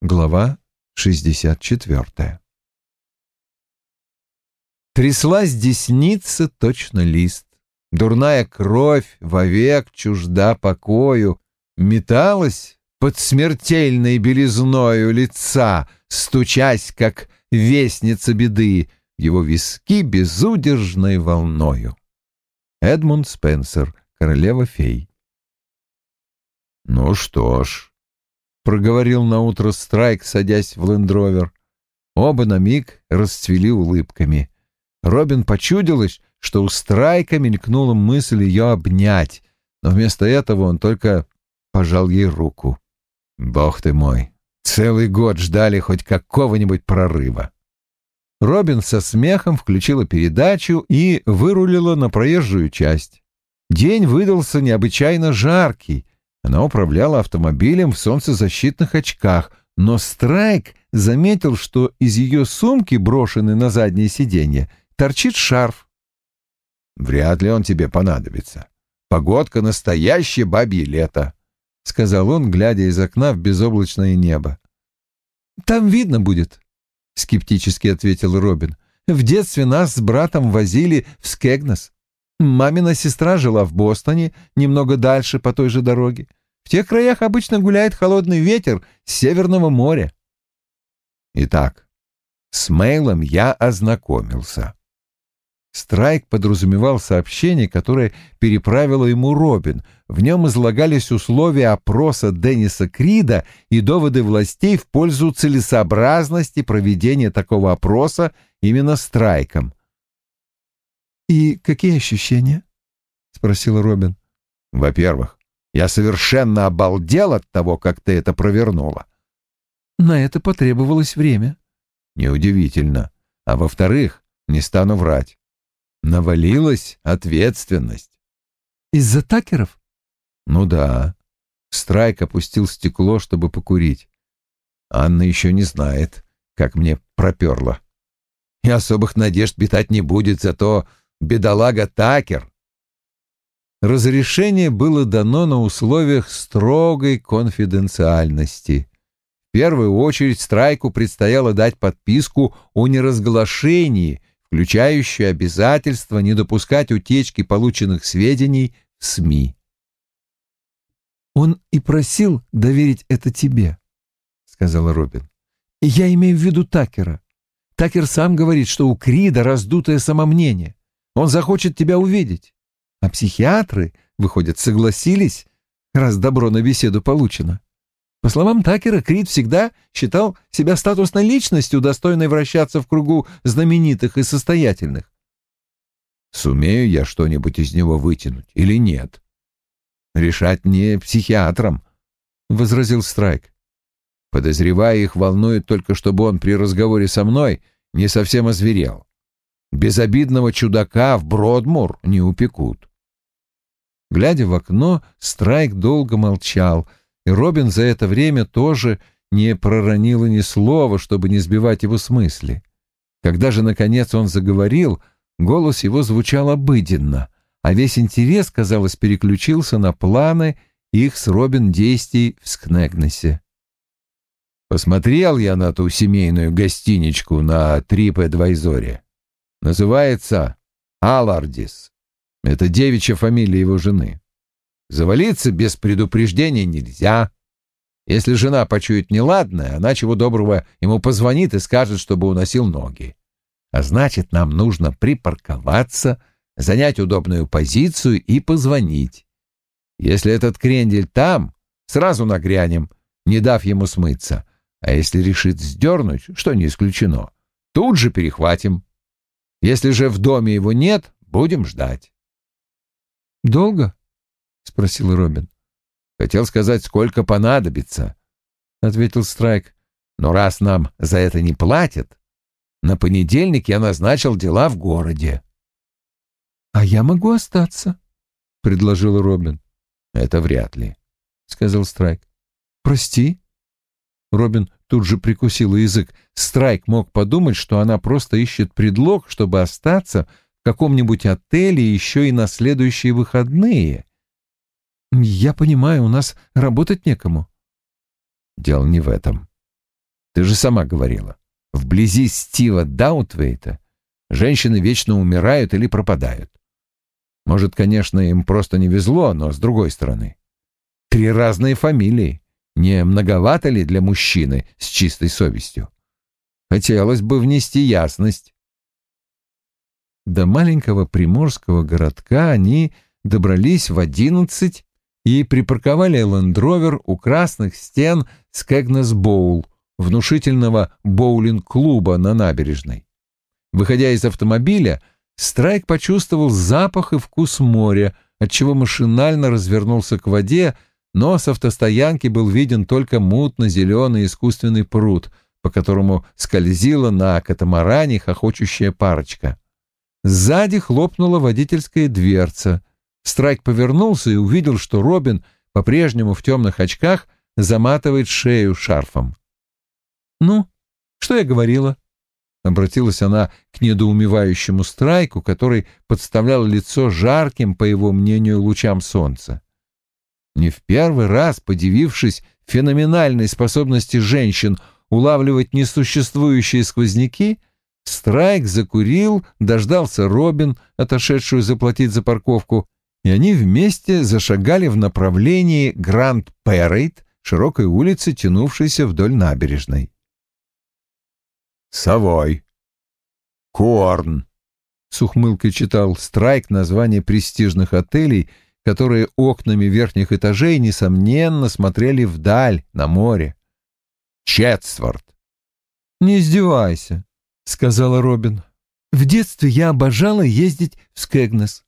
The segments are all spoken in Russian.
Глава 64 Тряслась десница точно лист. Дурная кровь вовек чужда покою, Металась под смертельной белизною лица, Стучась, как вестница беды, Его виски безудержной волною. Эдмунд Спенсер, королева фей. «Ну что ж», — проговорил наутро Страйк, садясь в лендровер. Оба на миг расцвели улыбками. Робин почудилось, что у Страйка мелькнула мысль ее обнять, но вместо этого он только пожал ей руку. «Бог ты мой! Целый год ждали хоть какого-нибудь прорыва!» Робин со смехом включила передачу и вырулила на проезжую часть. День выдался необычайно жаркий. Она управляла автомобилем в солнцезащитных очках, но Страйк заметил, что из ее сумки, брошенной на заднее сиденье, торчит шарф. «Вряд ли он тебе понадобится. Погодка — настоящее бабье лето», — сказал он, глядя из окна в безоблачное небо. «Там видно будет», — скептически ответил Робин. «В детстве нас с братом возили в Скегнес. Мамина сестра жила в Бостоне, немного дальше по той же дороге. В тех краях обычно гуляет холодный ветер с Северного моря». Итак, с Мейлом я ознакомился. Страйк подразумевал сообщение, которое переправила ему Робин. В нем излагались условия опроса Денниса Крида и доводы властей в пользу целесообразности проведения такого опроса именно Страйком. «И какие ощущения?» — спросил Робин. «Во-первых, я совершенно обалдел от того, как ты это провернула». «На это потребовалось время». «Неудивительно. А во-вторых, не стану врать. Навалилась ответственность. Из-за такеров? Ну да. Страйк опустил стекло, чтобы покурить. Анна еще не знает, как мне проперло. И особых надежд питать не будет, зато бедолага Такер. Разрешение было дано на условиях строгой конфиденциальности. В первую очередь Страйку предстояло дать подписку о неразглашении включающую обязательство не допускать утечки полученных сведений в СМИ. «Он и просил доверить это тебе», — сказала Робин. «Я имею в виду Такера. Такер сам говорит, что у Крида раздутое самомнение. Он захочет тебя увидеть. А психиатры, выходят, согласились, раз добро на беседу получено. По словам Такера, Крид всегда считал себя статусной личностью, достойной вращаться в кругу знаменитых и состоятельных. Сумею я что-нибудь из него вытянуть или нет? Решать не психиатрам, — возразил Страйк. Подозревая их, волнует только, чтобы он при разговоре со мной не совсем озверел. Безобидного чудака в Бродмур не упекут. Глядя в окно, Страйк долго молчал — и Робин за это время тоже не проронила ни слова, чтобы не сбивать его с мысли. Когда же, наконец, он заговорил, голос его звучал обыденно, а весь интерес, казалось, переключился на планы их с Робин действий в Скнегнесе. Посмотрел я на ту семейную гостиничку на Трип-Эдвайзоре. Называется Алардис. Это девичья фамилия его жены. Завалиться без предупреждения нельзя. Если жена почует неладное, она чего доброго ему позвонит и скажет, чтобы уносил ноги. А значит, нам нужно припарковаться, занять удобную позицию и позвонить. Если этот крендель там, сразу нагрянем, не дав ему смыться. А если решит сдернуть, что не исключено, тут же перехватим. Если же в доме его нет, будем ждать. «Долго?» — спросил Робин. «Хотел сказать, сколько понадобится», — ответил Страйк. «Но раз нам за это не платят, на понедельник я назначил дела в городе». «А я могу остаться», — предложил Робин. «Это вряд ли», — сказал Страйк. «Прости». Робин тут же прикусил язык. Страйк мог подумать, что она просто ищет предлог, чтобы остаться в каком-нибудь отеле еще и на следующие выходные. «Я понимаю, у нас работать некому». «Дело не в этом. Ты же сама говорила, вблизи Стива Даутвейта женщины вечно умирают или пропадают. Может, конечно, им просто не везло, но с другой стороны. Три разные фамилии. Не многовато ли для мужчины с чистой совестью? Хотелось бы внести ясность. До маленького приморского городка они добрались в одиннадцать и припарковали лендровер у красных стен Скэгнес Боул, внушительного боулинг-клуба на набережной. Выходя из автомобиля, Страйк почувствовал запах и вкус моря, отчего машинально развернулся к воде, но с автостоянки был виден только мутно-зеленый искусственный пруд, по которому скользила на катамаране хохочущая парочка. Сзади хлопнула водительская дверца. Страйк повернулся и увидел, что Робин, по-прежнему в темных очках, заматывает шею шарфом. «Ну, что я говорила?» Обратилась она к недоумевающему Страйку, который подставлял лицо жарким, по его мнению, лучам солнца. Не в первый раз, подивившись феноменальной способности женщин улавливать несуществующие сквозняки, Страйк закурил, дождался Робин, отошедшую заплатить за парковку, и они вместе зашагали в направлении Гранд Пэррейд, широкой улицы, тянувшейся вдоль набережной. «Совой», «Корн», — с ухмылкой читал Страйк название престижных отелей — которые окнами верхних этажей, несомненно, смотрели вдаль, на море. «Четсворт!» «Не издевайся», — сказала Робин. «В детстве я обожала ездить в Скэгнес».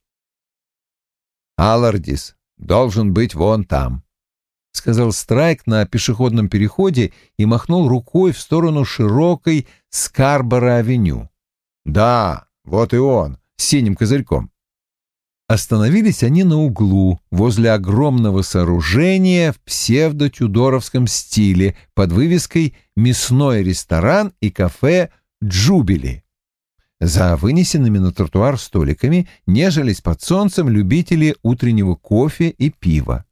«Аллардис должен быть вон там», — сказал Страйк на пешеходном переходе и махнул рукой в сторону широкой Скарбора-авеню. «Да, вот и он, с синим козырьком». Остановились они на углу, возле огромного сооружения в псевдо-тюдоровском стиле под вывеской «Мясной ресторан и кафе Джубили». За вынесенными на тротуар столиками нежились под солнцем любители утреннего кофе и пива.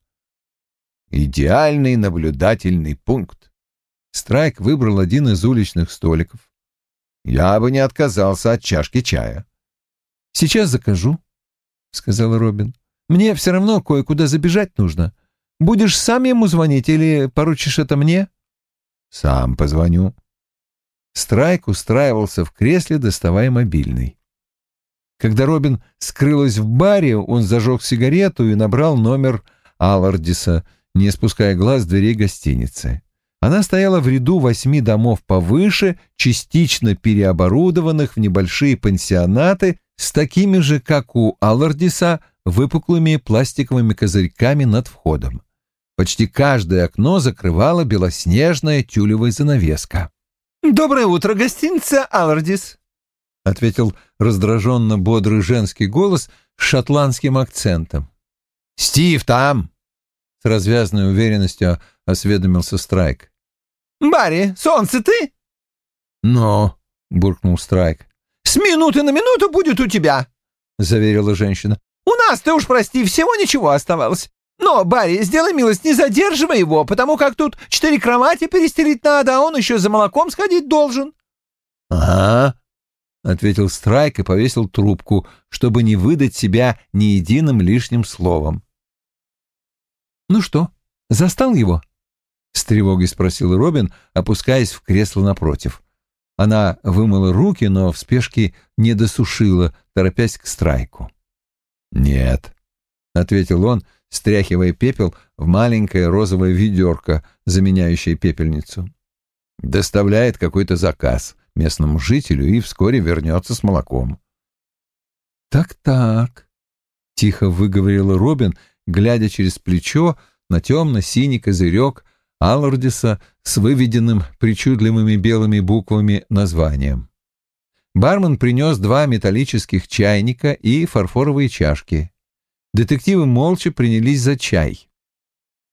Идеальный наблюдательный пункт. Страйк выбрал один из уличных столиков. Я бы не отказался от чашки чая. «Сейчас закажу», — сказал Робин. «Мне все равно кое-куда забежать нужно. Будешь сам ему звонить или поручишь это мне?» «Сам позвоню». Страйк устраивался в кресле, доставая мобильный. Когда Робин скрылась в баре, он зажег сигарету и набрал номер Аллардиса, не спуская глаз с дверей гостиницы. Она стояла в ряду восьми домов повыше, частично переоборудованных в небольшие пансионаты с такими же, как у Аллардиса, выпуклыми пластиковыми козырьками над входом. Почти каждое окно закрывала белоснежная тюлевая занавеска. «Доброе утро, гостиница Аллардис», — ответил раздраженно бодрый женский голос с шотландским акцентом. «Стив там!» — с развязанной уверенностью осведомился Страйк. «Барри, солнце ты?» «Но», — буркнул Страйк, «С минуты на минуту будет у тебя», — заверила женщина. «У нас, ты уж прости, всего ничего оставалось. Но, Барри, сделай милость, не задерживай его, потому как тут четыре кровати перестелить надо, а он еще за молоком сходить должен». «Ага», — ответил Страйк и повесил трубку, чтобы не выдать себя ни единым лишним словом. «Ну что, застал его?» — с тревогой спросил Робин, опускаясь в кресло напротив. Она вымыла руки, но в спешке не досушила, торопясь к страйку. «Нет», — ответил он, стряхивая пепел в маленькое розовое ведерко, заменяющее пепельницу. «Доставляет какой-то заказ местному жителю и вскоре вернется с молоком». «Так-так», — тихо выговорила Робин, глядя через плечо на темно-синий козырек Аллардиса с выведенным причудливыми белыми буквами названием. Бармен принес два металлических чайника и фарфоровые чашки. Детективы молча принялись за чай.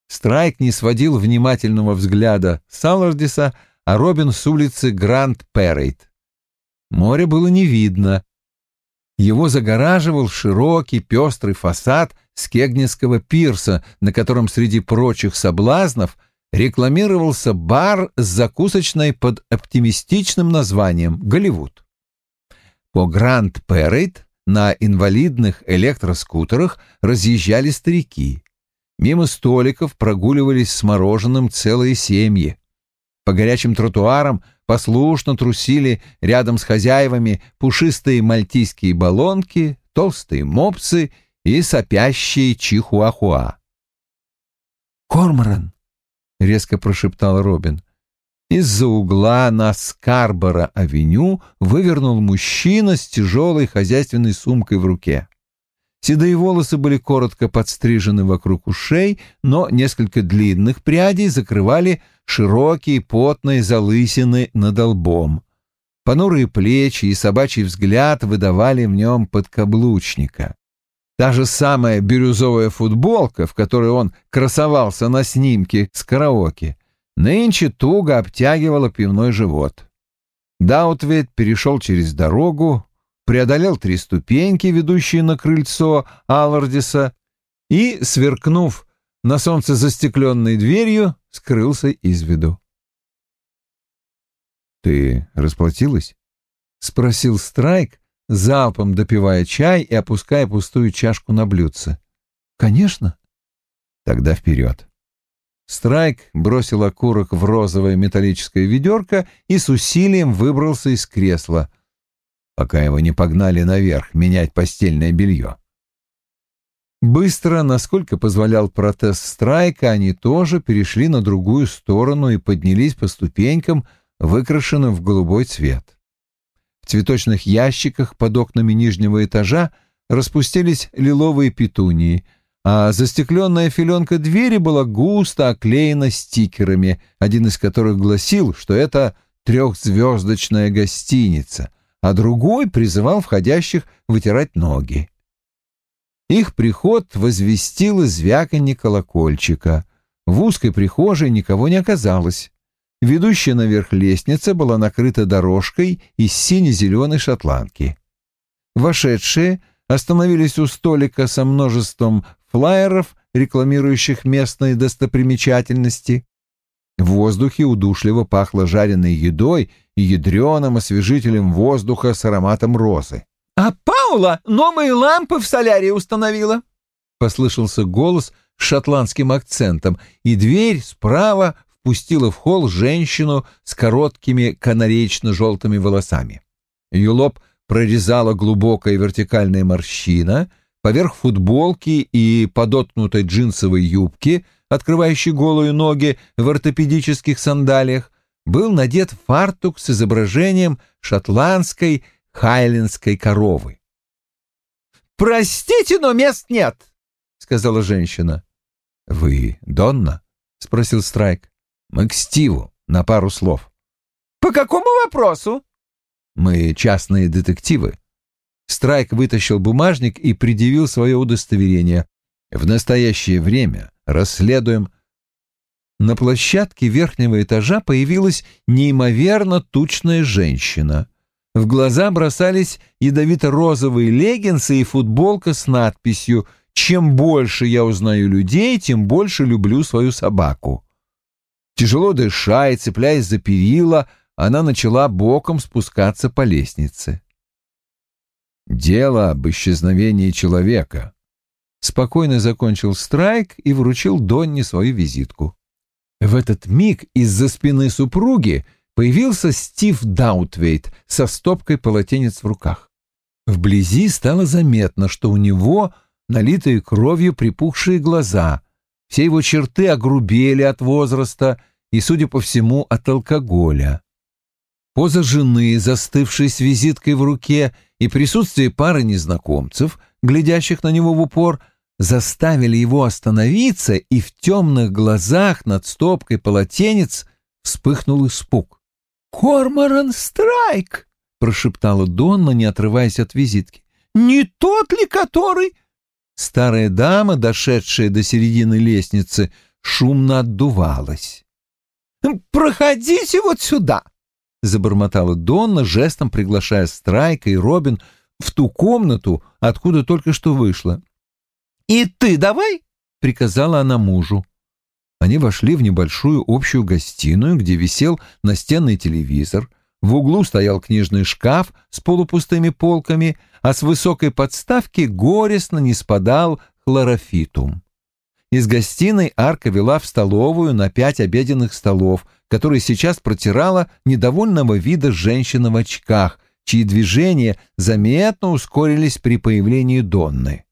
Страйк не сводил внимательного взгляда с Аллардиса, а Робин с улицы Гранд Перрейд. Море было не видно. Его загораживал широкий пестрый фасад Скегнеского пирса, на котором среди прочих соблазнов рекламировался бар с закусочной под оптимистичным названием «Голливуд». По Гранд Перейд на инвалидных электроскутерах разъезжали старики. Мимо столиков прогуливались с мороженым целые семьи. По горячим тротуарам послушно трусили рядом с хозяевами пушистые мальтийские баллонки, толстые мопсы и сопящие чихуахуа. «Корморан!» — резко прошептал Робин. Из-за угла на Скарборо-авеню вывернул мужчина с тяжелой хозяйственной сумкой в руке. Седые волосы были коротко подстрижены вокруг ушей, но несколько длинных прядей закрывали широкие потные залысины над лбом. Понурые плечи и собачий взгляд выдавали в нем подкаблучника. Та же самая бирюзовая футболка, в которой он красовался на снимке с караоке, нынче туго обтягивала пивной живот. Даутвейт перешел через дорогу, преодолел три ступеньки, ведущие на крыльцо Аллардиса, и, сверкнув на солнце застекленной дверью, скрылся из виду. «Ты расплатилась?» — спросил Страйк, залпом допивая чай и опуская пустую чашку на блюдце. «Конечно». «Тогда вперед». Страйк бросил окурок в розовое металлическое ведерко и с усилием выбрался из кресла, пока его не погнали наверх менять постельное белье. Быстро, насколько позволял протез Страйка, они тоже перешли на другую сторону и поднялись по ступенькам, выкрашенным в голубой цвет. В цветочных ящиках под окнами нижнего этажа распустились лиловые петунии, а застекленная филенка двери была густо оклеена стикерами, один из которых гласил, что это трехзвездочная гостиница, а другой призывал входящих вытирать ноги. Их приход возвестил звяканье колокольчика. В узкой прихожей никого не оказалось. Ведущая наверх лестница была накрыта дорожкой из сине-зеленой шотландки. Вошедшие остановились у столика со множеством флаеров, рекламирующих местные достопримечательности. В воздухе удушливо пахло жареной едой и ядреным освежителем воздуха с ароматом розы. «А Паула новые лампы в солярии установила!» — послышался голос с шотландским акцентом, и дверь справа впустила в холл женщину с короткими канареечно-желтыми волосами. Ее лоб прорезала глубокая вертикальная морщина, поверх футболки и подоткнутой джинсовой юбки, открывающей голые ноги в ортопедических сандалиях, был надет фартук с изображением шотландской хайлендской коровы. «Простите, но мест нет», — сказала женщина. «Вы Донна?» — спросил Страйк. «Мы к Стиву, на пару слов». «По какому вопросу?» «Мы частные детективы». Страйк вытащил бумажник и предъявил свое удостоверение. «В настоящее время расследуем...» На площадке верхнего этажа появилась неимоверно тучная женщина — в глаза бросались ядовито-розовые леггинсы и футболка с надписью «Чем больше я узнаю людей, тем больше люблю свою собаку». Тяжело дыша и цепляясь за перила, она начала боком спускаться по лестнице. «Дело об исчезновении человека», — спокойно закончил Страйк и вручил Донни свою визитку. В этот миг из-за спины супруги появился Стив Даутвейт со стопкой полотенец в руках. Вблизи стало заметно, что у него налитые кровью припухшие глаза, все его черты огрубели от возраста и, судя по всему, от алкоголя. Поза жены, застывшей с визиткой в руке, и присутствие пары незнакомцев, глядящих на него в упор, заставили его остановиться, и в темных глазах над стопкой полотенец вспыхнул испуг. «Корморан Страйк!» — прошептала Донна, не отрываясь от визитки. «Не тот ли, который...» Старая дама, дошедшая до середины лестницы, шумно отдувалась. «Проходите вот сюда!» — забормотала Донна, жестом приглашая Страйка и Робин в ту комнату, откуда только что вышла. «И ты давай!» — приказала она мужу. Они вошли в небольшую общую гостиную, где висел настенный телевизор, в углу стоял книжный шкаф с полупустыми полками, а с высокой подставки горестно не спадал хлорофитум. Из гостиной арка вела в столовую на пять обеденных столов, которые сейчас протирала недовольного вида женщина в очках, чьи движения заметно ускорились при появлении Донны.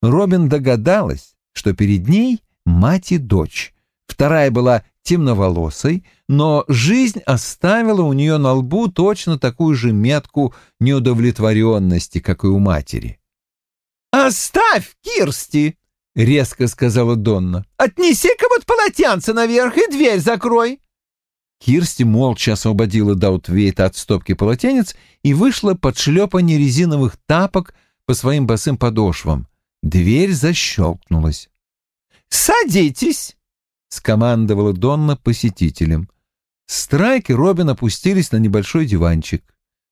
Робин догадалась, что перед ней мать и дочь. Вторая была темноволосой, но жизнь оставила у нее на лбу точно такую же метку неудовлетворенности, как и у матери. «Оставь, Кирсти!» — резко сказала Донна. «Отнеси-ка вот полотенце наверх и дверь закрой!» Кирсти молча освободила Даутвейта от стопки полотенец и вышла под шлепанье резиновых тапок по своим босым подошвам. Дверь защелкнулась. «Садитесь!» — скомандовала Донна посетителям. Страйк и Робин опустились на небольшой диванчик.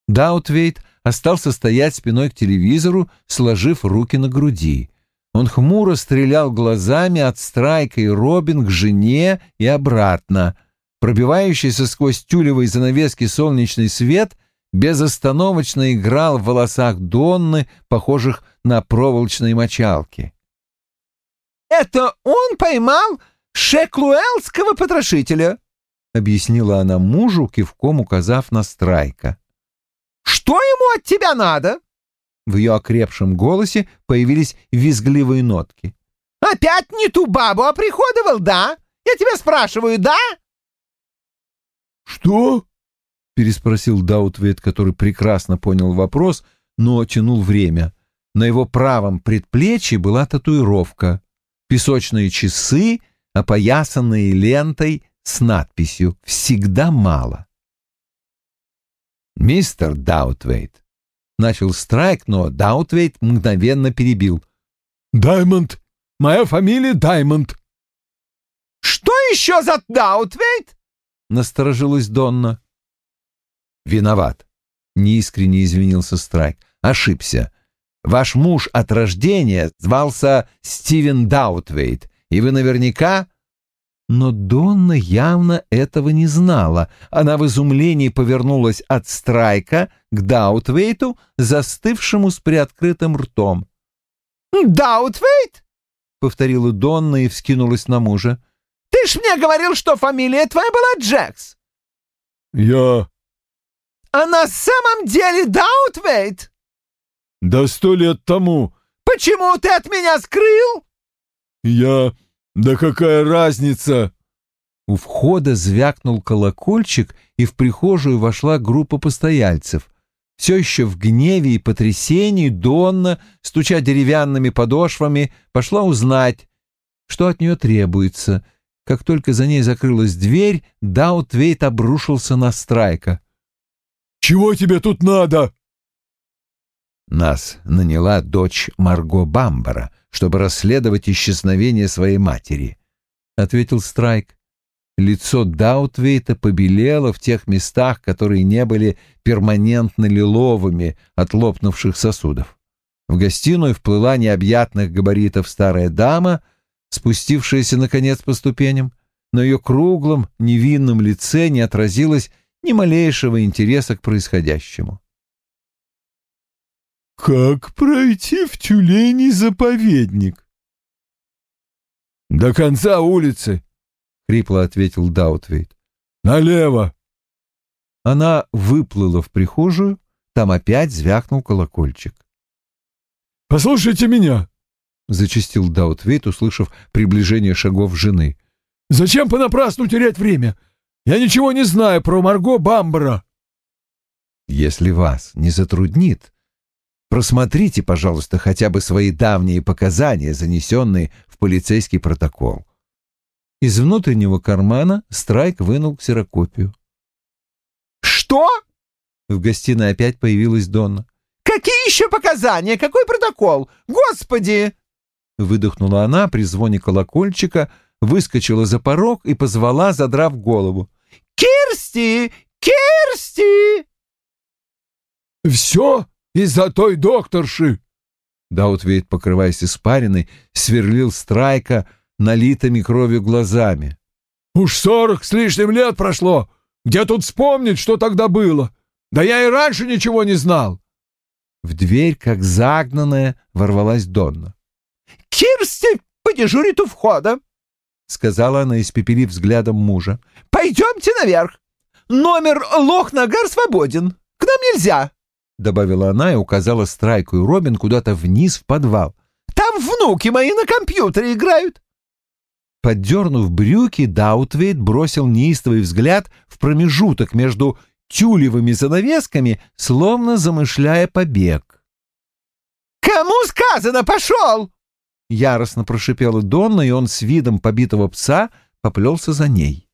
Даутвейт остался стоять спиной к телевизору, сложив руки на груди. Он хмуро стрелял глазами от Страйка и Робин к жене и обратно. Пробивающийся сквозь тюлевые занавески солнечный свет безостановочно играл в волосах Донны, похожих на проволочные мочалки. «Это он поймал шеклуэлского потрошителя», — объяснила она мужу, кивком указав на Страйка. «Что ему от тебя надо?» В ее окрепшем голосе появились визгливые нотки. «Опять не ту бабу оприходовал, да? Я тебя спрашиваю, да?» «Что?» — переспросил Даутвейт, который прекрасно понял вопрос, но тянул время. На его правом предплечье была татуировка. Песочные часы, опоясанные лентой с надписью «Всегда мало». «Мистер Даутвейт, Начал Страйк, но Даутвейт мгновенно перебил. «Даймонд! Моя фамилия Даймонд!» «Что еще за Даутвейт?» — насторожилась Донна. «Виноват», — неискренне извинился Страйк. «Ошибся. Ваш муж от рождения звался Стивен Даутвейт, и вы наверняка но Донна явно этого не знала. Она в изумлении повернулась от Страйка к Даутвейту, застывшему с приоткрытым ртом. «Даутвейт?» — повторила Донна и вскинулась на мужа. «Ты ж мне говорил, что фамилия твоя была Джекс!» «Я...» «А на самом деле Даутвейт?» «Да сто лет тому...» «Почему ты от меня скрыл?» «Я...» «Да какая разница?» У входа звякнул колокольчик, и в прихожую вошла группа постояльцев. Все еще в гневе и потрясении Донна, стуча деревянными подошвами, пошла узнать, что от нее требуется. Как только за ней закрылась дверь, Даутвейт обрушился на Страйка. «Чего тебе тут надо?» Нас наняла дочь Марго Бамбара — чтобы расследовать исчезновение своей матери», — ответил Страйк. Лицо Даутвейта побелело в тех местах, которые не были перманентно лиловыми от лопнувших сосудов. В гостиную вплыла необъятных габаритов старая дама, спустившаяся, наконец, по ступеням. На ее круглом, невинном лице не отразилось ни малейшего интереса к происходящему. «Как пройти в тюленей заповедник?» «До конца улицы», — хрипло ответил Даутвейт. «Налево». Она выплыла в прихожую, там опять звякнул колокольчик. «Послушайте меня», — зачастил Даутвейт, услышав приближение шагов жены. «Зачем понапрасну терять время? Я ничего не знаю про Марго Бамбара». «Если вас не затруднит, Просмотрите, пожалуйста, хотя бы свои давние показания, занесенные в полицейский протокол. Из внутреннего кармана Страйк вынул ксерокопию. «Что?» В гостиной опять появилась Донна. «Какие еще показания? Какой протокол? Господи!» Выдохнула она при звоне колокольчика, выскочила за порог и позвала, задрав голову. «Кирсти! Кирсти!» «Все из-за той докторши!» Даутвейт, покрываясь испариной, сверлил Страйка налитыми кровью глазами. «Уж сорок с лишним лет прошло! Где тут вспомнить, что тогда было? Да я и раньше ничего не знал!» В дверь, как загнанная, ворвалась Донна. «Кирсти подежурит у входа», — сказала она, испепелив взглядом мужа. «Пойдемте наверх. Номер Лох-Нагар свободен. К нам нельзя», — добавила она и указала Страйку и Робин куда-то вниз в подвал. «Там внуки мои на компьютере играют». Поддернув брюки, Даутвейт бросил неистовый взгляд в промежуток между тюлевыми занавесками, словно замышляя побег. «Кому сказано, пошел!» Яростно прошипела Донна, и он с видом побитого пса поплелся за ней.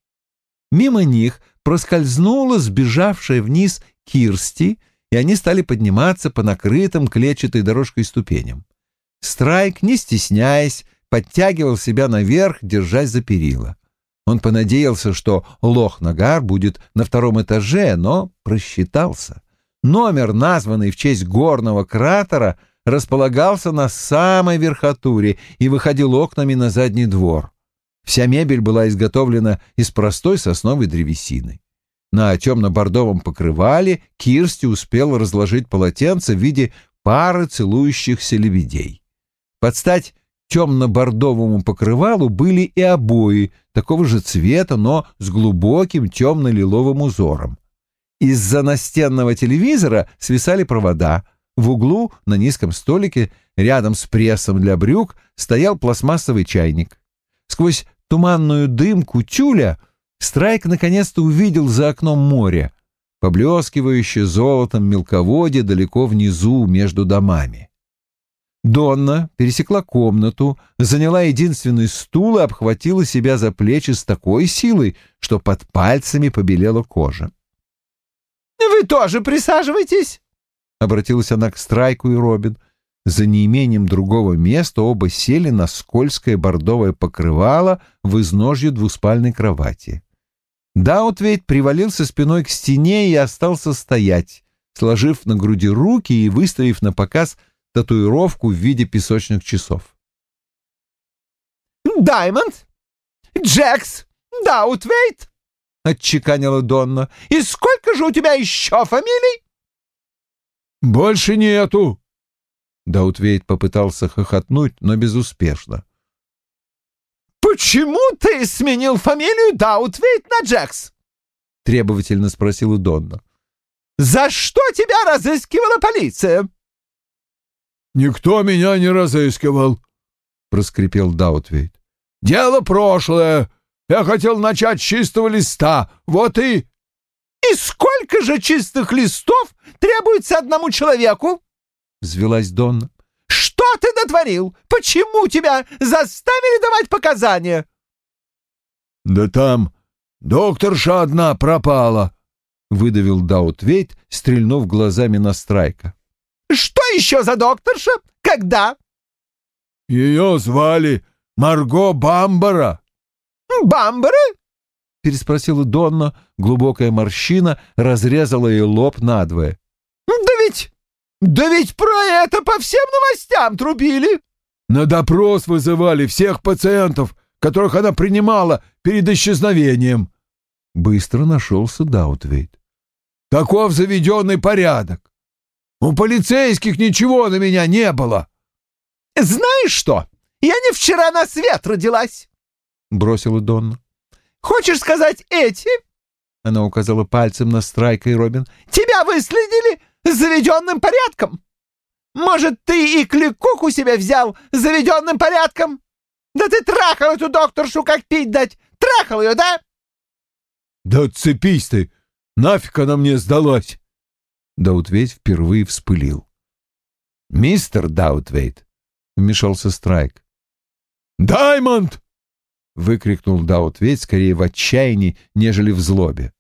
Мимо них проскользнула сбежавшая вниз Кирсти, и они стали подниматься по накрытым клетчатой дорожкой ступеням. Страйк, не стесняясь, подтягивал себя наверх, держась за перила. Он понадеялся, что Лох-Нагар будет на втором этаже, но просчитался. Номер, названный в честь горного кратера, располагался на самой верхотуре и выходил окнами на задний двор. Вся мебель была изготовлена из простой сосновой древесины. На темно-бордовом покрывале Кирсти успел разложить полотенце в виде пары целующихся лебедей. Под стать темно-бордовому покрывалу были и обои такого же цвета, но с глубоким темно-лиловым узором. Из-за настенного телевизора свисали провода. В углу на низком столике рядом с прессом для брюк стоял пластмассовый чайник. Сквозь туманную дымку тюля Страйк наконец-то увидел за окном море, поблескивающее золотом мелководье далеко внизу между домами. Донна пересекла комнату, заняла единственный стул и обхватила себя за плечи с такой силой, что под пальцами побелела кожа. «Вы тоже присаживайтесь!» — обратилась она к Страйку и Робин. За неимением другого места оба сели на скользкое бордовое покрывало в изножье двуспальной кровати. Даутвейт привалился спиной к стене и остался стоять, сложив на груди руки и выставив напоказ татуировку в виде песочных часов. «Даймонд? Джекс? Даутвейт?» — отчеканила Донна. «И сколько же у тебя еще фамилий?» «Больше нету!» Даутвейт попытался хохотнуть, но безуспешно. «Почему ты сменил фамилию Даутвейт на Джекс?» — требовательно спросила Донна. «За что тебя разыскивала полиция?» «Никто меня не разыскивал», — проскрипел Даутвейт. «Дело прошлое. Я хотел начать с чистого листа. Вот и...» «И сколько же чистых листов требуется одному человеку?» — взвелась Донна. «Что ты натворил? Почему тебя заставили давать показания?» «Да там докторша одна пропала», — выдавил Даутвейт, стрельнув глазами на Страйка. Что еще за докторша? Когда?» «Ее звали Марго Бамбара». «Бамбара?» — переспросила Донна. Глубокая морщина разрезала ей лоб надвое. «Да ведь... да ведь про это по всем новостям трубили!» «На допрос вызывали всех пациентов, которых она принимала перед исчезновением». Быстро нашелся Даутвейт. «Таков заведенный порядок. У полицейских ничего на меня не было. Знаешь что? Я не вчера на свет родилась, бросила Донна. Хочешь сказать эти? Она указала пальцем на Страйка и Робин. Тебя выследили заведенным порядком. Может, ты и кликуху себе взял заведенным порядком? Да ты трахал эту докторшу, как пить дать. Трахал ее, да? Отцепись ты! Нафиг она мне сдалась! Даутвейт впервые вспылил. «Мистер Даутвейт!» — вмешался Страйк. «Даймонд!» — выкрикнул Даутвейт скорее в отчаянии, нежели в злобе.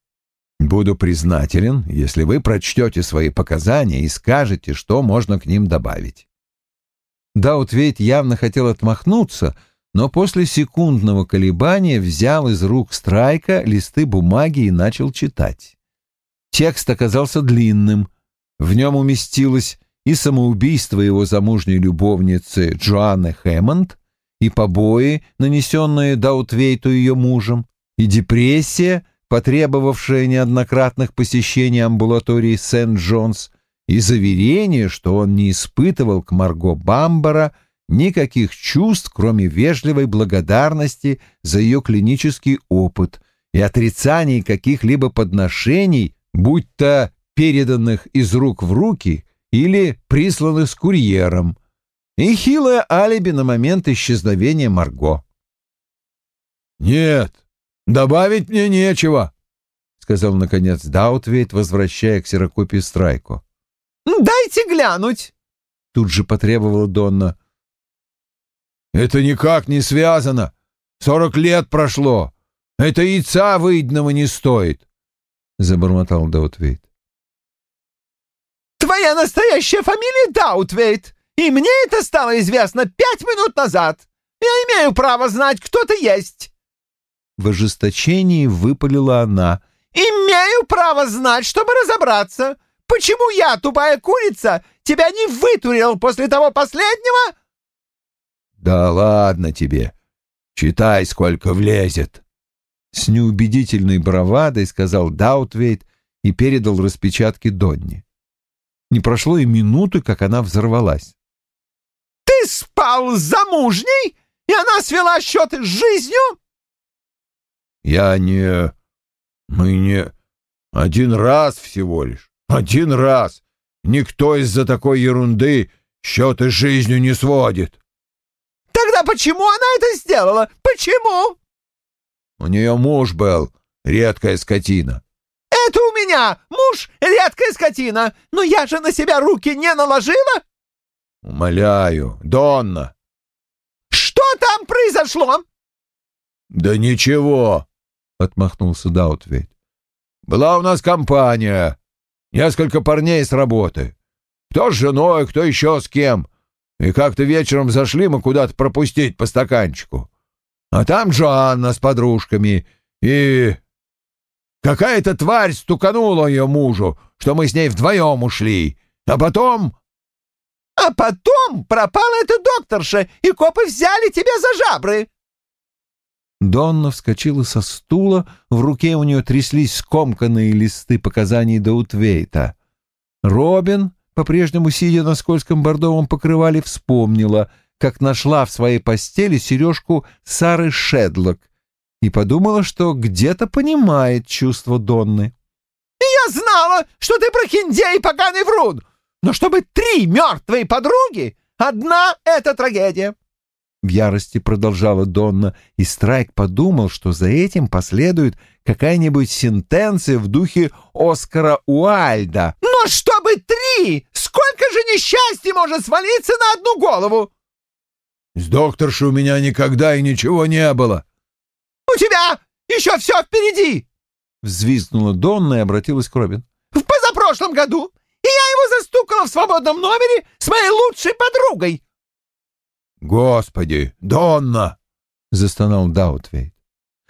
«Буду признателен, если вы прочтете свои показания и скажете, что можно к ним добавить». Даутвейт явно хотел отмахнуться, но после секундного колебания взял из рук Страйка листы бумаги и начал читать. Текст оказался длинным. В нем уместилось и самоубийство его замужней любовницы Джоанны Хэммонд, и побои, нанесенные Даутвейту ее мужем, и депрессия, потребовавшая неоднократных посещений амбулатории Сент-Джонс, и заверение, что он не испытывал к Марго Бамбара никаких чувств, кроме вежливой благодарности за ее клинический опыт и отрицание каких-либо подношений, будь то переданных из рук в руки или присланных с курьером, и хилое алиби на момент исчезновения Марго. «Нет, добавить мне нечего», — сказал, наконец, Даутвейт, возвращая ксерокопию Страйку. «Дайте глянуть!» — тут же потребовала Донна. «Это никак не связано. Сорок лет прошло. Это яйца выеденного не стоит», — забормотал Даутвейт. «Твоя настоящая фамилия Даутвейт, и мне это стало известно пять минут назад. Я имею право знать, кто ты есть!» В ожесточении выпалила она. «Имею право знать, чтобы разобраться. Почему я, тупая курица, тебя не вытурил после того последнего?» «Да ладно тебе. Читай, сколько влезет». С неубедительной бравадой сказал Даутвейт и передал распечатки Донни. Не прошло и минуты, как она взорвалась. «Ты спал замужней, и она свела счеты с жизнью?» «Я не... Мы не... Один раз всего лишь. Один раз. Никто из-за такой ерунды счеты жизнью не сводит. Тогда почему она это сделала? Почему? У нее муж был, редкая скотина. Это у меня муж редкая скотина, но я же на себя руки не наложила. Умоляю, Донна. Что там произошло? Да ничего, отмахнулся Даутвейт. Была у нас компания, Несколько парней с работы. Кто с женой, кто еще с кем. И как-то вечером зашли мы куда-то пропустить по стаканчику. А там Джоанна с подружками. И... Какая-то тварь стуканула ее мужу, что мы с ней вдвоем ушли. А потом... А потом пропала эта докторша, и копы взяли тебя за жабры. Донна вскочила со стула, в руке у нее тряслись скомканные листы показаний Даутвейта. Робин, по-прежнему сидя на скользком бордовом покрывале, вспомнила, как нашла в своей постели сережку Сары Шедлок и подумала, что где-то понимает чувство Донны. «Я знала, что ты прохиндей поганый врун, но чтобы три мертвые подруги, одна — это трагедия. В ярости продолжала Донна, и Страйк подумал, что за этим последует какая-нибудь сентенция в духе Оскара Уальда. «Но чтобы три! Сколько же несчастья может свалиться на одну голову?» «С докторшей у меня никогда и ничего не было». «У тебя еще все впереди!» Взвизгнула Донна и обратилась к Робин. «В позапрошлом году, и я его застукала в свободном номере с моей лучшей подругой». «Господи, Донна!» — застонал Даутвейт.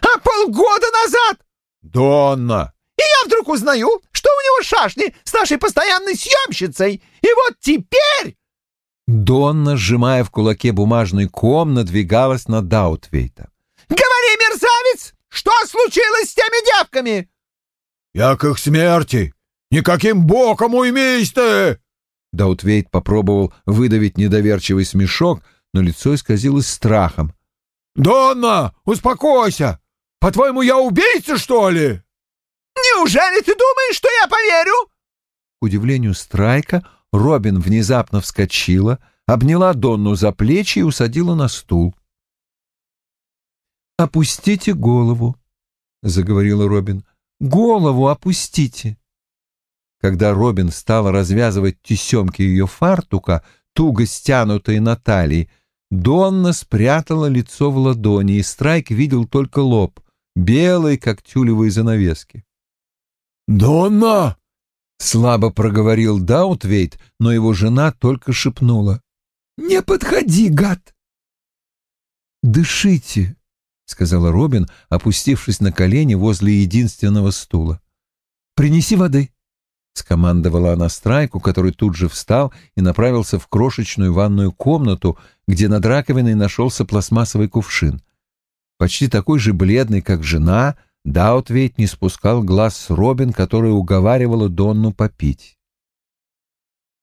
«А полгода назад?» «Донна!» «И я вдруг узнаю, что у него шашни с нашей постоянной съемщицей, и вот теперь...» Донна, сжимая в кулаке бумажный ком, надвигалась на Даутвейта. «Говори, мерзавец, что случилось с теми девками?» «Я к их смерти! Никаким боком уймись ты!» Даутвейт попробовал выдавить недоверчивый смешок, но лицо исказилось страхом. «Донна, успокойся! По-твоему, я убийца, что ли?» «Неужели ты думаешь, что я поверю?» К удивлению Страйка, Робин внезапно вскочила, обняла Донну за плечи и усадила на стул. «Опустите голову», — заговорила Робин. «Голову опустите». Когда Робин стала развязывать тесемки ее фартука, туго стянутые на талии, Донна спрятала лицо в ладони, и Страйк видел только лоб, белый, как тюлевые занавески. «Донна!» — слабо проговорил Даутвейт, но его жена только шепнула. «Не подходи, гад!» «Дышите!» — сказала Робин, опустившись на колени возле единственного стула. «Принеси воды. — скомандовала она страйку, который тут же встал и направился в крошечную ванную комнату, где над раковиной нашелся пластмассовый кувшин. Почти такой же бледный, как жена, Даутвейт не спускал глаз с Робин, которая уговаривала Донну попить.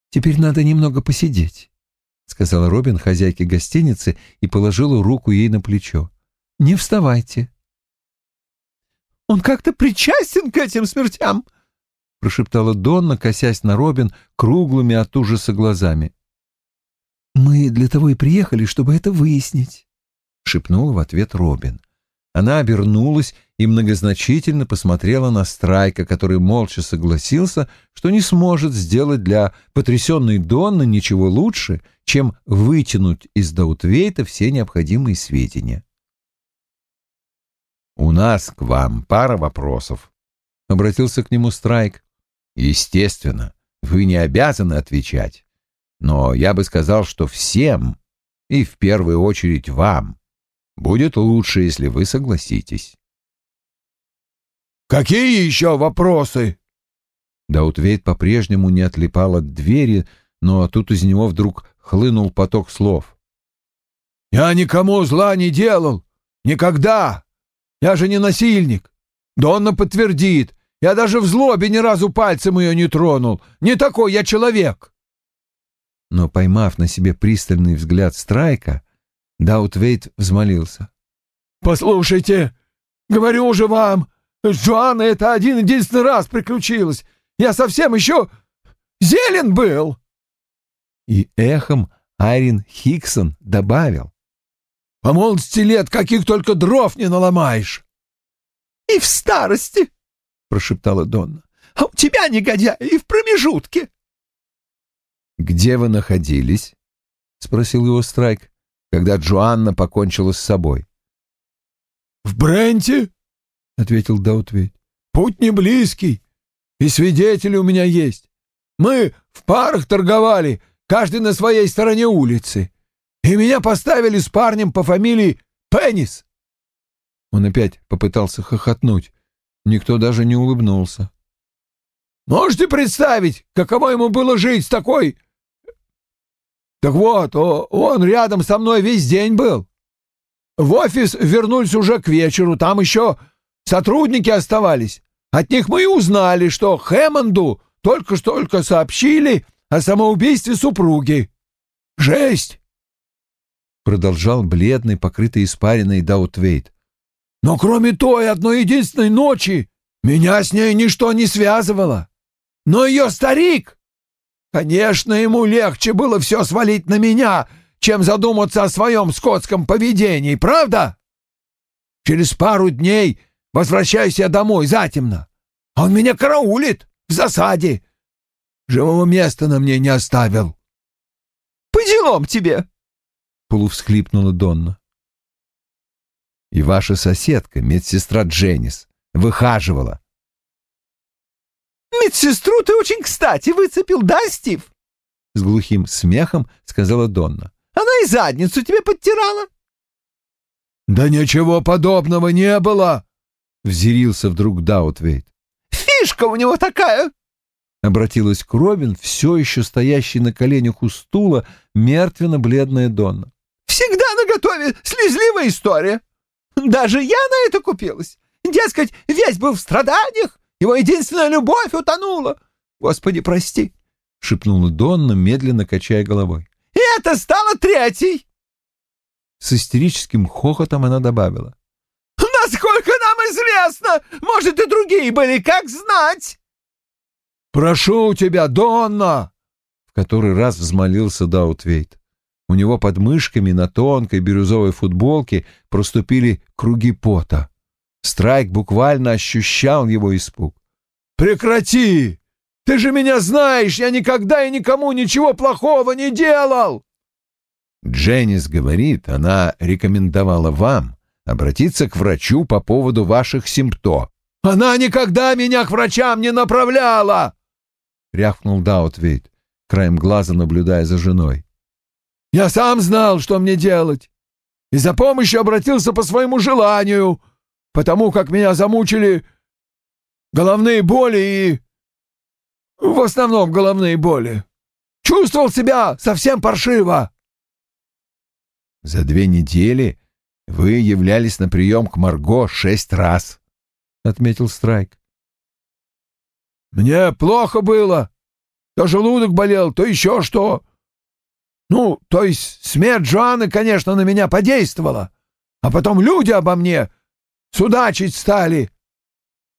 «Теперь надо немного посидеть», — сказала Робин хозяйке гостиницы и положила руку ей на плечо. «Не вставайте». «Он как-то причастен к этим смертям?» — прошептала Донна, косясь на Робин круглыми от ужаса глазами. «Мы для того и приехали, чтобы это выяснить», — шепнула в ответ Робин. Она обернулась и многозначительно посмотрела на Страйка, который молча согласился, что не сможет сделать для потрясенной Донны ничего лучше, чем вытянуть из Даутвейта все необходимые сведения. «У нас к вам пара вопросов», — обратился к нему Страйк. «Естественно, вы не обязаны отвечать, но я бы сказал, что всем, и в первую очередь вам, Будет лучше, если вы согласитесь. «Какие еще вопросы?» Даутвейт по-прежнему не отлипал от двери, но тут из него вдруг хлынул поток слов. «Я никому зла не делал. Никогда. Я же не насильник. Донна подтвердит. Я даже в злобе ни разу пальцем ее не тронул. Не такой я человек». Но, поймав на себе пристальный взгляд Страйка, Даутвейт взмолился. «Послушайте, говорю же вам, с Джоанной это один-единственный раз приключилось. Я совсем еще зелен был!» И эхом Айрин Хиксон добавил. «По молодости лет каких только дров не наломаешь!» «И в старости!» — прошептала Донна. «А у тебя, негодяй, и в промежутке!» «Где вы находились?» — спросил его Страйк когда Джоанна покончила с собой. «В Бренте?» — ответил Даутвейт. «Путь не близкий, и свидетели у меня есть. Мы в парах торговали, каждый на своей стороне улицы, и меня поставили с парнем по фамилии Пеннис». Он опять попытался хохотнуть. Никто даже не улыбнулся. «Можете представить, каково ему было жить с такой так вот, он рядом со мной весь день был. В офис вернулись уже к вечеру, там еще сотрудники оставались. От них мы и узнали, что Хэммонду только-только сообщили о самоубийстве супруги. Жесть!» Продолжал бледный, покрытый испариной Даутвейт. «Но кроме той одной единственной ночи меня с ней ничто не связывало. Но ее старик Конечно, ему легче было все свалить на меня, чем задуматься о своем скотском поведении, правда? Через пару дней возвращаюсь я домой затемно. А он меня караулит в засаде. Живого места на мне не оставил. — По делам тебе! — полувсхлипнула Донна. — И ваша соседка, медсестра Дженнис, выхаживала, Медсестру ты очень кстати выцепил, да, Стив? С глухим смехом сказала Донна. Она и задницу тебе подтирала. Да ничего подобного не было, взирился вдруг Даутвейт. Фишка у него такая, обратилась к Робин, все еще стоящей на коленях у стула, мертвенно-бледная Донна. «Всегда наготове слезливая история. Даже я на это купилась. Дескать, весь был в страданиях, его единственная любовь утонула. Господи, прости, — шепнула Донна, медленно качая головой. И это стало третьей. С истерическим хохотом она добавила. Насколько нам известно, может, и другие были, как знать. «Прошу тебя, Донна!» В который раз взмолился Даутвейт. У него под мышками на тонкой бирюзовой футболке проступили круги пота. Страйк буквально ощущал его испуг. «Прекрати! Ты же меня знаешь, я никогда и никому ничего плохого не делал!» Дженнис говорит, она рекомендовала вам обратиться к врачу по поводу ваших симптомов. «Она никогда меня к врачам не направляла!» — рявкнул Даутвейт, краем глаза наблюдая за женой. «Я сам знал, что мне делать, и за помощью обратился по своему желанию — потому как меня замучили головные боли и... В основном головные боли. Чувствовал себя совсем паршиво. За две недели вы являлись на прием к Марго шесть раз, — отметил Страйк. Мне плохо было. То желудок болел, то еще что. Ну, то есть смерть Джоанны, конечно, на меня подействовала. А потом люди обо мне судачить стали.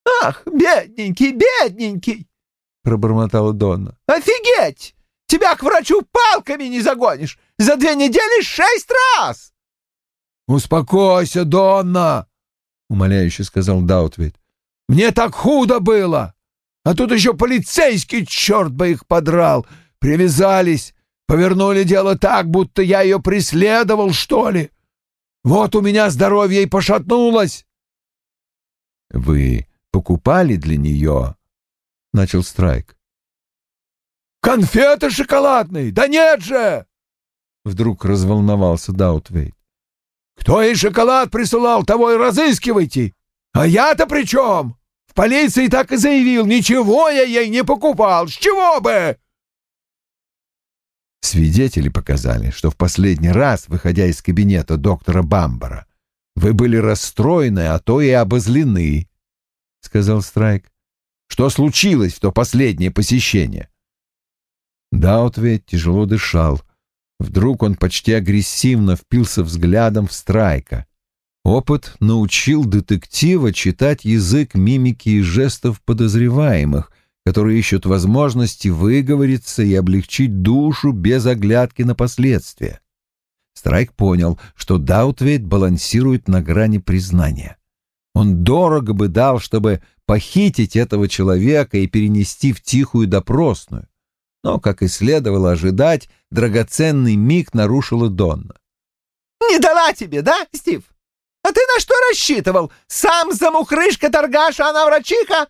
— Ах, бедненький, бедненький! — пробормотала Донна. — Офигеть! Тебя к врачу палками не загонишь! За две недели шесть раз! — Успокойся, Донна! — умоляюще сказал Даутвит. — Мне так худо было! А тут еще полицейский, черт бы их подрал! Привязались, повернули дело так, будто я ее преследовал, что ли. Вот у меня здоровье и пошатнулось. — Вы покупали для нее? — начал Страйк. — Конфеты шоколадные! Да нет же! Вдруг разволновался Даутвейт. Кто ей шоколад присылал, того и разыскивайте. А я-то при чем? В полиции так и заявил, ничего я ей не покупал. С чего бы? Свидетели показали, что в последний раз, выходя из кабинета доктора Бамбара, вы были расстроены, а то и обозлены, — сказал Страйк. Что случилось в то последнее посещение? Даутвейт тяжело дышал. Вдруг он почти агрессивно впился взглядом в Страйка. Опыт научил детектива читать язык мимики и жестов подозреваемых, которые ищут возможности выговориться и облегчить душу без оглядки на последствия. Страйк понял, что Даутвейт балансирует на грани признания. Он дорого бы дал, чтобы похитить этого человека и перенести в тихую допросную. Но, как и следовало ожидать, драгоценный миг нарушила Донна. «Не дала тебе, да, Стив? А ты на что рассчитывал? Сам замухрышка-торгаш, а она врачиха?»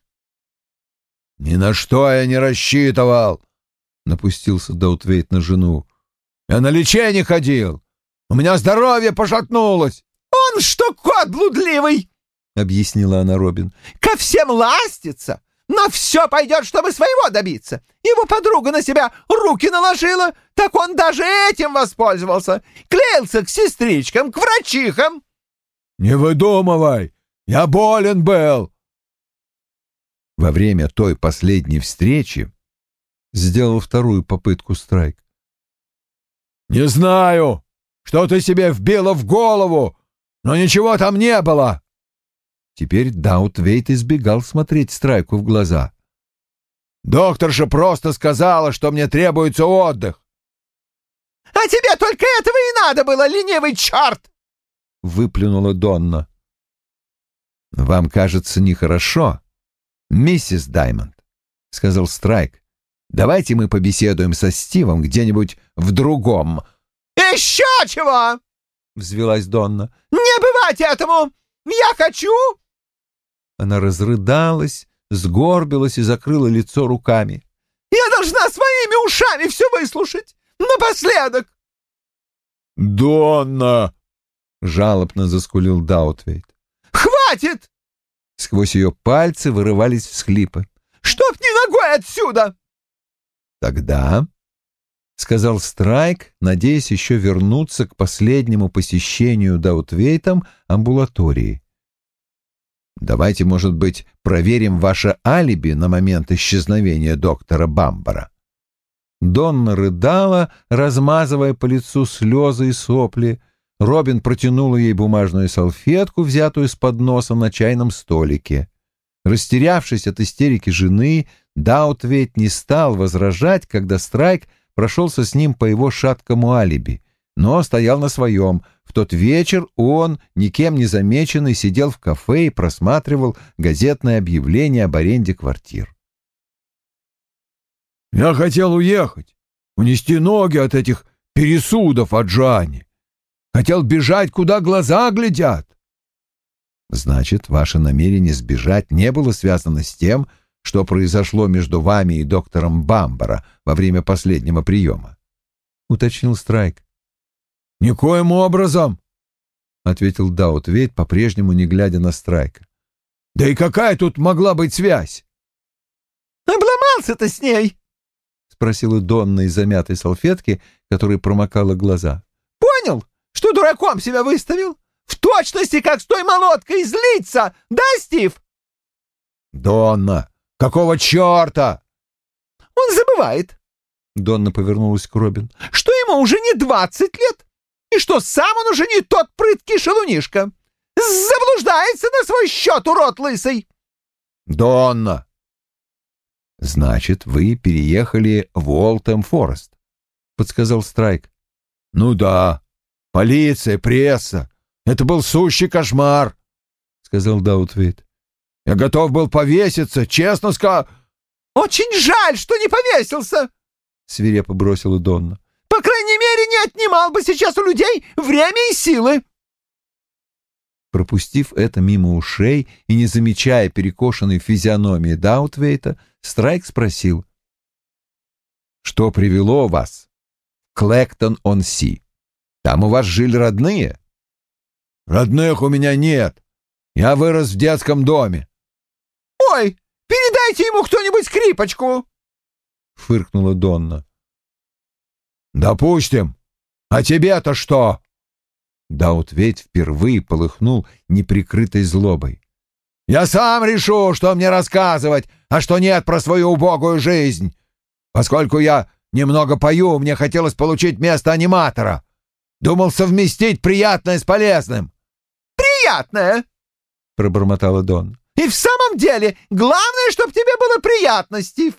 «Ни на что я не рассчитывал!» — напустился Даутвейт на жену. «Я на лечение ходил. У меня здоровье пошатнулось!» «Он что, кот блудливый!» — объяснила она Робин. «Ко всем ластится! На все пойдет, чтобы своего добиться. Его подруга на себя руки наложила, так он даже этим воспользовался. Клеился к сестричкам, к врачихам. Не выдумывай, я болен был. Во время той последней встречи сделал вторую попытку Страйк. Не знаю, что ты себе вбила в голову, но ничего там не было. Теперь Даутвейт избегал смотреть Страйку в глаза. «Докторша просто сказала, что мне требуется отдых». «А тебе только этого и надо было, ленивый черт!» — выплюнула Донна. «Вам кажется нехорошо, миссис Даймонд», — сказал Страйк. «Давайте мы побеседуем со Стивом где-нибудь в другом». «Еще чего!» — взвелась Донна. «Не бывать этому! Я хочу, она разрыдалась, сгорбилась и закрыла лицо руками. «Я должна своими ушами все выслушать! Напоследок!» «Донна!» — жалобно заскулил Даутвейт. «Хватит!» Сквозь ее пальцы вырывались всхлипы. «Чтоб не ногой отсюда!» «Тогда...» — сказал Страйк, надеясь еще вернуться к последнему посещению Даутвейтом амбулатории. Давайте, может быть, проверим ваше алиби на момент исчезновения доктора Бамбара. Донна рыдала, размазывая по лицу слезы и сопли. Робин протянула ей бумажную салфетку, взятую с подноса на чайном столике. Растерявшись от истерики жены, Даутвейт не стал возражать, когда Страйк прошелся с ним по его шаткому алиби но стоял на своем. В тот вечер он, никем не замеченный, сидел в кафе и просматривал газетное объявление об аренде квартир. «Я хотел уехать, унести ноги от этих пересудов о Джане. Хотел бежать, куда глаза глядят». «Значит, ваше намерение сбежать не было связано с тем, что произошло между вами и доктором Бамбара во время последнего приема?» — уточнил Страйк. «Никоим образом», — ответил Даутвейт, по-прежнему не глядя на Страйка. «Да и какая тут могла быть связь?» Обломался-то с ней?» — спросила Донна из замятой салфетки, которой промокала глаза. «Понял, что дураком себя выставил? В точности, как с той молоткой, злиться, да, Стив?» «Донна, какого черта?» «Он забывает». Донна повернулась к Робин. «Что ему уже не двадцать лет, и что сам он уже не тот прыткий шалунишка. Заблуждается на свой счет, урод лысый!» «Донна!» «Значит, вы переехали в Уолтем Форест», — подсказал Страйк. «Ну да. Полиция, пресса. Это был сущий кошмар», — сказал Даутвейт. «Я готов был повеситься, честно сказать...» «Очень жаль, что не повесился!» — свирепо бросила Донна. «По крайней мере, не отнимал бы сейчас у людей время и силы!» Пропустив это мимо ушей и не замечая перекошенной физиономии Даутвейта, Страйк спросил. «Что привело вас Клэктон-он-Си? Там у вас жили родные?» «Родных у меня нет. Я вырос в детском доме». «Ой, передайте ему кто-нибудь скрипочку!» — фыркнула Донна. «Допустим. А тебе-то что?» Даутвейт впервые полыхнул неприкрытой злобой. «Я сам решу, что мне рассказывать, а что нет про свою убогую жизнь. Поскольку я немного пою, мне хотелось получить место аниматора. Думал совместить приятное с полезным». «Приятное!» — пробормотала Дон. «И в самом деле, главное, чтобы тебе было приятно, Стив!»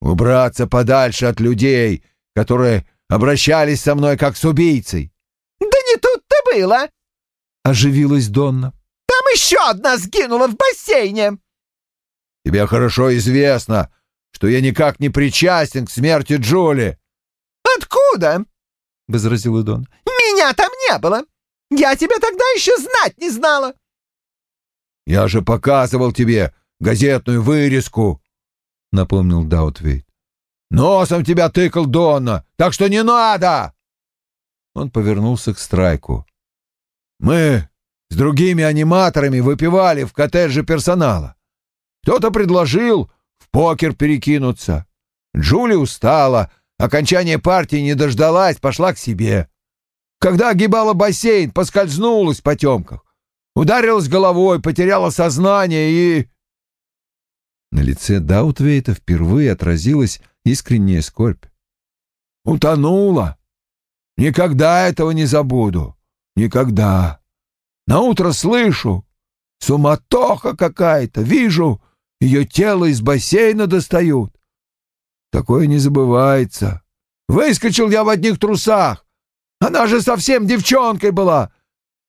«Убраться подальше от людей, которые обращались со мной как с убийцей не тут-то было!» — оживилась Донна. «Там еще одна сгинула в бассейне!» «Тебе хорошо известно, что я никак не причастен к смерти Джули!» «Откуда?» — возразила Дон. «Меня там не было! Я тебя тогда еще знать не знала!» «Я же показывал тебе газетную вырезку!» — напомнил Даутвейт. «Носом тебя тыкал Донна, так что не надо!» Он повернулся к Страйку. «Мы с другими аниматорами выпивали в коттедже персонала. Кто-то предложил в покер перекинуться. Джули устала, окончание партии не дождалась, пошла к себе. Когда огибала бассейн, поскользнулась в потемках. Ударилась головой, потеряла сознание и... На лице Даутвейта впервые отразилась искренняя скорбь. «Утонула!» Никогда этого не забуду. Никогда. На утро слышу. Суматоха какая-то. Вижу, ее тело из бассейна достают. Такое не забывается. Выскочил я в одних трусах. Она же совсем девчонкой была.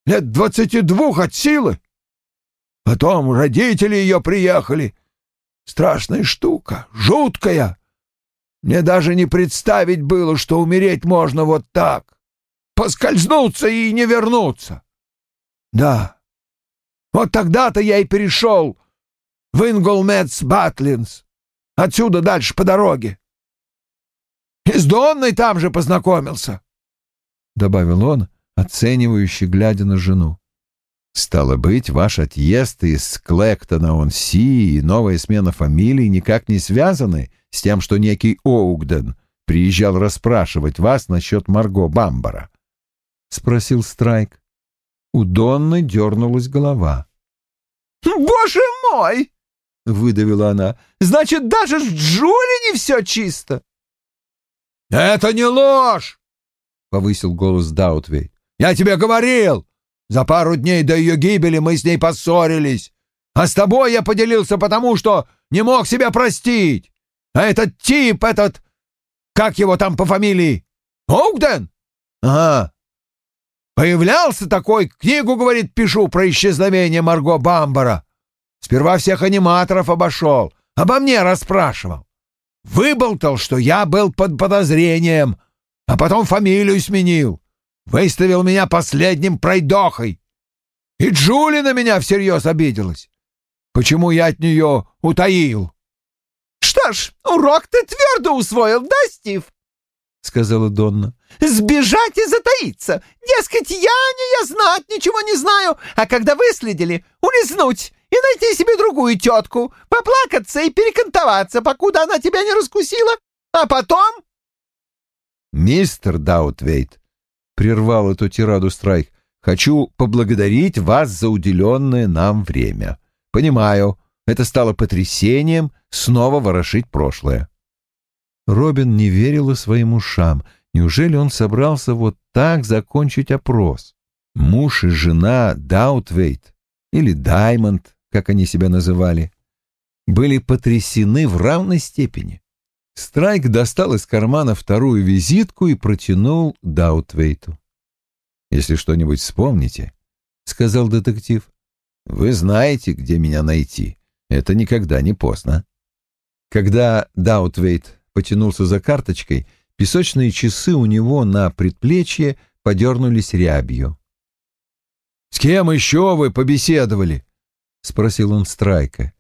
Лет двадцати двух от силы. Потом родители ее приехали. Страшная штука, жуткая. Мне даже не представить было, что умереть можно вот так. Поскользнуться и не вернуться. Да, вот тогда-то я и перешел в Инглметс Батлинс. Отсюда дальше по дороге. И с Донной там же познакомился, — добавил он, оценивающе глядя на жену. Стало быть, ваш отъезд из Клэктона-он-Си и новая смена фамилии никак не связаны с тем, что некий Оугден приезжал расспрашивать вас насчет Марго Бамбара? — спросил Страйк. У Донны дернулась голова. «Боже мой!» — выдавила она. «Значит, даже с Джули не все чисто!» «Это не ложь!» — повысил голос Даутвей. «Я тебе говорил! За пару дней до ее гибели мы с ней поссорились. А с тобой я поделился потому, что не мог себя простить. А этот тип, этот... Как его там по фамилии? Огден? Ага. Появлялся такой, книгу, говорит, пишу про исчезновение Марго Бамбара. Сперва всех аниматоров обошел, обо мне расспрашивал. Выболтал, что я был под подозрением, а потом фамилию сменил. Выставил меня последним пройдохой. И Джули на меня всерьез обиделась. Почему я от нее утаил? — Что ж, урок ты твердо усвоил, да, Стив? — сказала Донна. Сбежать и затаиться. Дескать, я не я знать ничего не знаю, а когда выследили, улизнуть и найти себе другую тетку, поплакаться и перекантоваться, покуда она тебя не раскусила, а потом...» «Мистер Даутвейт», — прервал эту тираду Страйк, — «хочу поблагодарить вас за уделенное нам время. Понимаю, это стало потрясением снова ворошить прошлое». Робин не верила своим ушам. Неужели он собрался вот так закончить опрос? Муж и жена Даутвейт, или Даймонд, как они себя называли, были потрясены в равной степени. Страйк достал из кармана вторую визитку и протянул Даутвейту. «Если что-нибудь вспомните», — сказал детектив, — «вы знаете, где меня найти. Это никогда не поздно». Когда Даутвейт потянулся за карточкой, песочные часы у него на предплечье подернулись рябью. «С кем еще вы побеседовали?» — спросил он Страйка.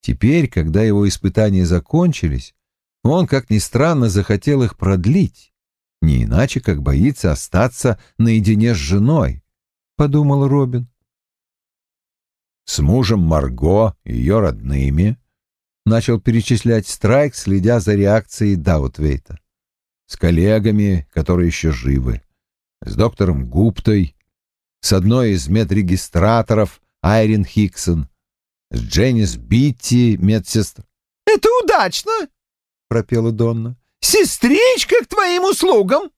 Теперь, когда его испытания закончились, он, как ни странно, захотел их продлить, не иначе, как боится остаться наедине с женой, — подумал Робин. С мужем Марго и ее родными, — начал перечислять Страйк, следя за реакцией Даутвейта. С коллегами, которые еще живы, с доктором Гуптой, с одной из медрегистраторов Айрин Хиксон, с Дженнис Битти, медсестра. «Это удачно!» пропела Донна. «Сестричка к твоим услугам!»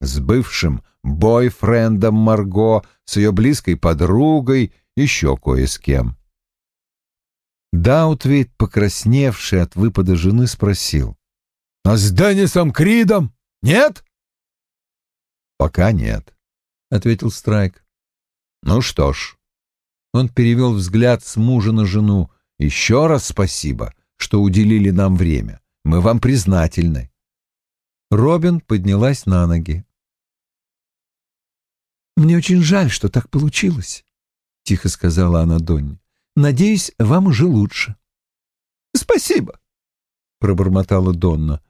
С бывшим бойфрендом Марго, с ее близкой подругой, еще кое с кем. Даутвейт, покрасневший от выпада жены, спросил. «А с Деннисом Кридом нет?» «Пока нет», — ответил Страйк. «Ну что ж». Он перевел взгляд с мужа на жену. «Еще раз спасибо что уделили нам время. Мы вам признательны. Робин поднялась на ноги. «Мне очень жаль, что так получилось», — тихо сказала она Донне. «Надеюсь, вам уже лучше». «Спасибо», — пробормотала Донна.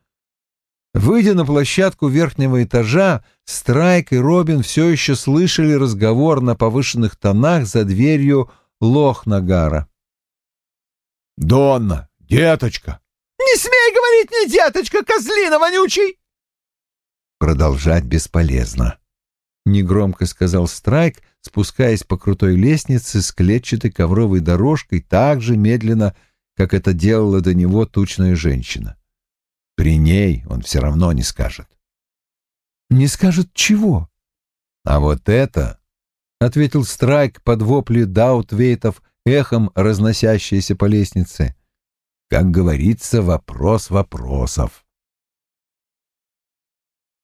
Выйдя на площадку верхнего этажа, Страйк и Робин все еще слышали разговор на повышенных тонах за дверью Лохнагара. «Донна, Деточка! Не смей говорить мне, деточка, козлина вонючий! Продолжать бесполезно. Негромко сказал Страйк, спускаясь по крутой лестнице с клетчатой ковровой дорожкой так же медленно, как это делала до него тучная женщина. При ней он все равно не скажет. «Не скажет чего?» «А вот это...» — ответил Страйк под вопли даутвейтов, эхом разносящиеся по лестнице. Как говорится, вопрос вопросов.